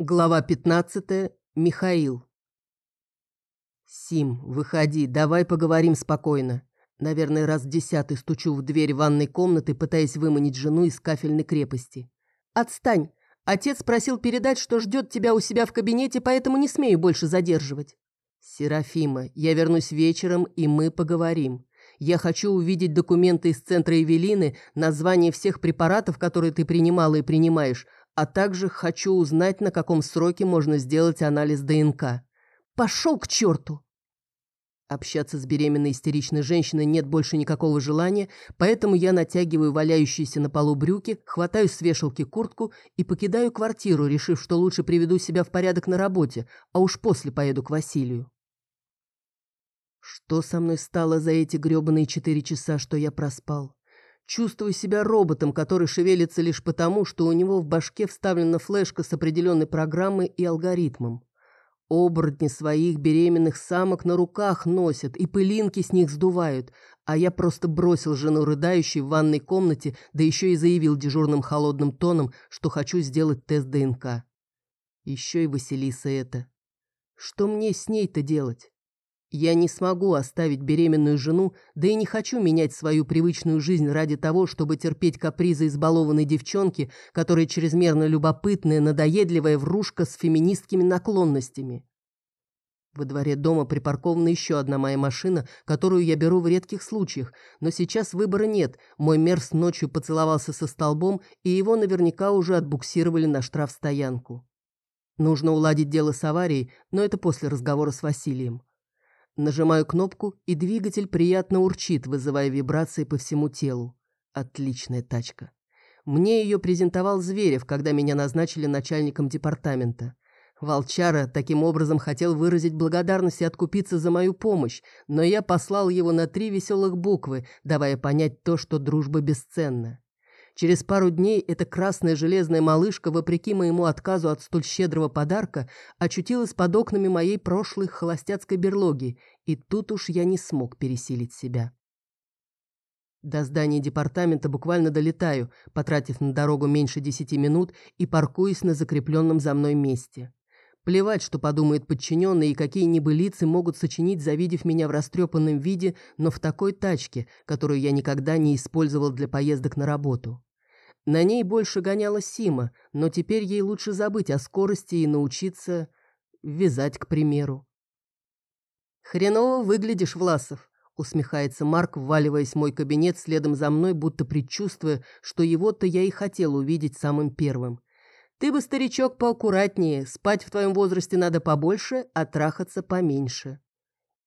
Глава 15. Михаил. «Сим, выходи, давай поговорим спокойно». Наверное, раз десятый стучу в дверь ванной комнаты, пытаясь выманить жену из кафельной крепости. «Отстань! Отец просил передать, что ждет тебя у себя в кабинете, поэтому не смею больше задерживать». «Серафима, я вернусь вечером, и мы поговорим. Я хочу увидеть документы из центра Эвелины, название всех препаратов, которые ты принимала и принимаешь, а также хочу узнать, на каком сроке можно сделать анализ ДНК. Пошел к черту! Общаться с беременной истеричной женщиной нет больше никакого желания, поэтому я натягиваю валяющиеся на полу брюки, хватаю с вешалки куртку и покидаю квартиру, решив, что лучше приведу себя в порядок на работе, а уж после поеду к Василию. Что со мной стало за эти грёбаные четыре часа, что я проспал? Чувствую себя роботом, который шевелится лишь потому, что у него в башке вставлена флешка с определенной программой и алгоритмом. Оборотни своих беременных самок на руках носят и пылинки с них сдувают, а я просто бросил жену рыдающей в ванной комнате, да еще и заявил дежурным холодным тоном, что хочу сделать тест ДНК. Еще и Василиса это. Что мне с ней-то делать? Я не смогу оставить беременную жену, да и не хочу менять свою привычную жизнь ради того, чтобы терпеть капризы избалованной девчонки, которая чрезмерно любопытная, надоедливая врушка с феминистскими наклонностями. Во дворе дома припаркована еще одна моя машина, которую я беру в редких случаях, но сейчас выбора нет. Мой мерс ночью поцеловался со столбом, и его наверняка уже отбуксировали на штрафстоянку. Нужно уладить дело с аварией, но это после разговора с Василием. Нажимаю кнопку, и двигатель приятно урчит, вызывая вибрации по всему телу. Отличная тачка. Мне ее презентовал Зверев, когда меня назначили начальником департамента. Волчара таким образом хотел выразить благодарность и откупиться за мою помощь, но я послал его на три веселых буквы, давая понять то, что дружба бесценна. Через пару дней эта красная железная малышка, вопреки моему отказу от столь щедрого подарка, очутилась под окнами моей прошлой холостяцкой берлоги, и тут уж я не смог пересилить себя. До здания департамента буквально долетаю, потратив на дорогу меньше десяти минут и паркуясь на закрепленном за мной месте. Плевать, что подумают подчиненные и какие небылицы могут сочинить, завидев меня в растрепанном виде, но в такой тачке, которую я никогда не использовал для поездок на работу. На ней больше гоняла Сима, но теперь ей лучше забыть о скорости и научиться вязать, к примеру. «Хреново выглядишь, Власов», — усмехается Марк, вваливаясь в мой кабинет следом за мной, будто предчувствуя, что его-то я и хотел увидеть самым первым. «Ты бы, старичок, поаккуратнее, спать в твоем возрасте надо побольше, а трахаться поменьше».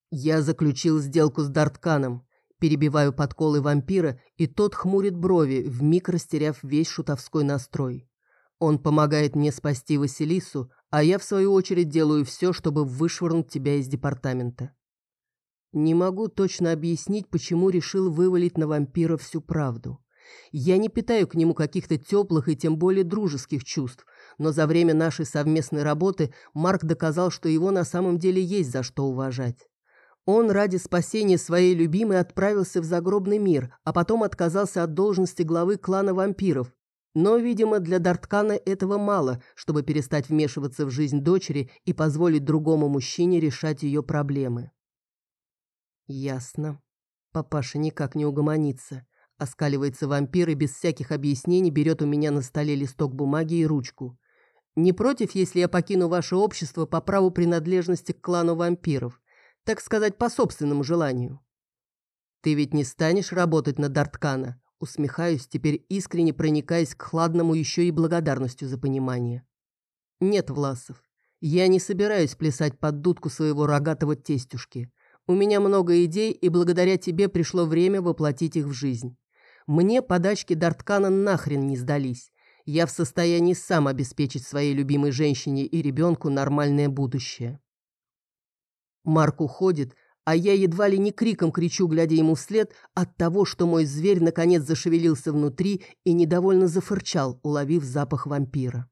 Я заключил сделку с Дартканом. Перебиваю подколы вампира, и тот хмурит брови, вмиг растеряв весь шутовской настрой. Он помогает мне спасти Василису, а я, в свою очередь, делаю все, чтобы вышвырнуть тебя из департамента. Не могу точно объяснить, почему решил вывалить на вампира всю правду. Я не питаю к нему каких-то теплых и тем более дружеских чувств, но за время нашей совместной работы Марк доказал, что его на самом деле есть за что уважать. Он ради спасения своей любимой отправился в загробный мир, а потом отказался от должности главы клана вампиров. Но, видимо, для Дарткана этого мало, чтобы перестать вмешиваться в жизнь дочери и позволить другому мужчине решать ее проблемы. Ясно. Папаша никак не угомонится. Оскаливается вампир и без всяких объяснений берет у меня на столе листок бумаги и ручку. Не против, если я покину ваше общество по праву принадлежности к клану вампиров? Так сказать, по собственному желанию. Ты ведь не станешь работать на Дарткана, усмехаюсь, теперь искренне проникаясь к хладному еще и благодарностью за понимание. Нет, Власов, я не собираюсь плясать под дудку своего рогатого тестюшки. У меня много идей, и благодаря тебе пришло время воплотить их в жизнь. Мне подачки Дарткана нахрен не сдались. Я в состоянии сам обеспечить своей любимой женщине и ребенку нормальное будущее. Марк уходит, а я едва ли не криком кричу, глядя ему вслед, от того, что мой зверь наконец зашевелился внутри и недовольно зафырчал, уловив запах вампира.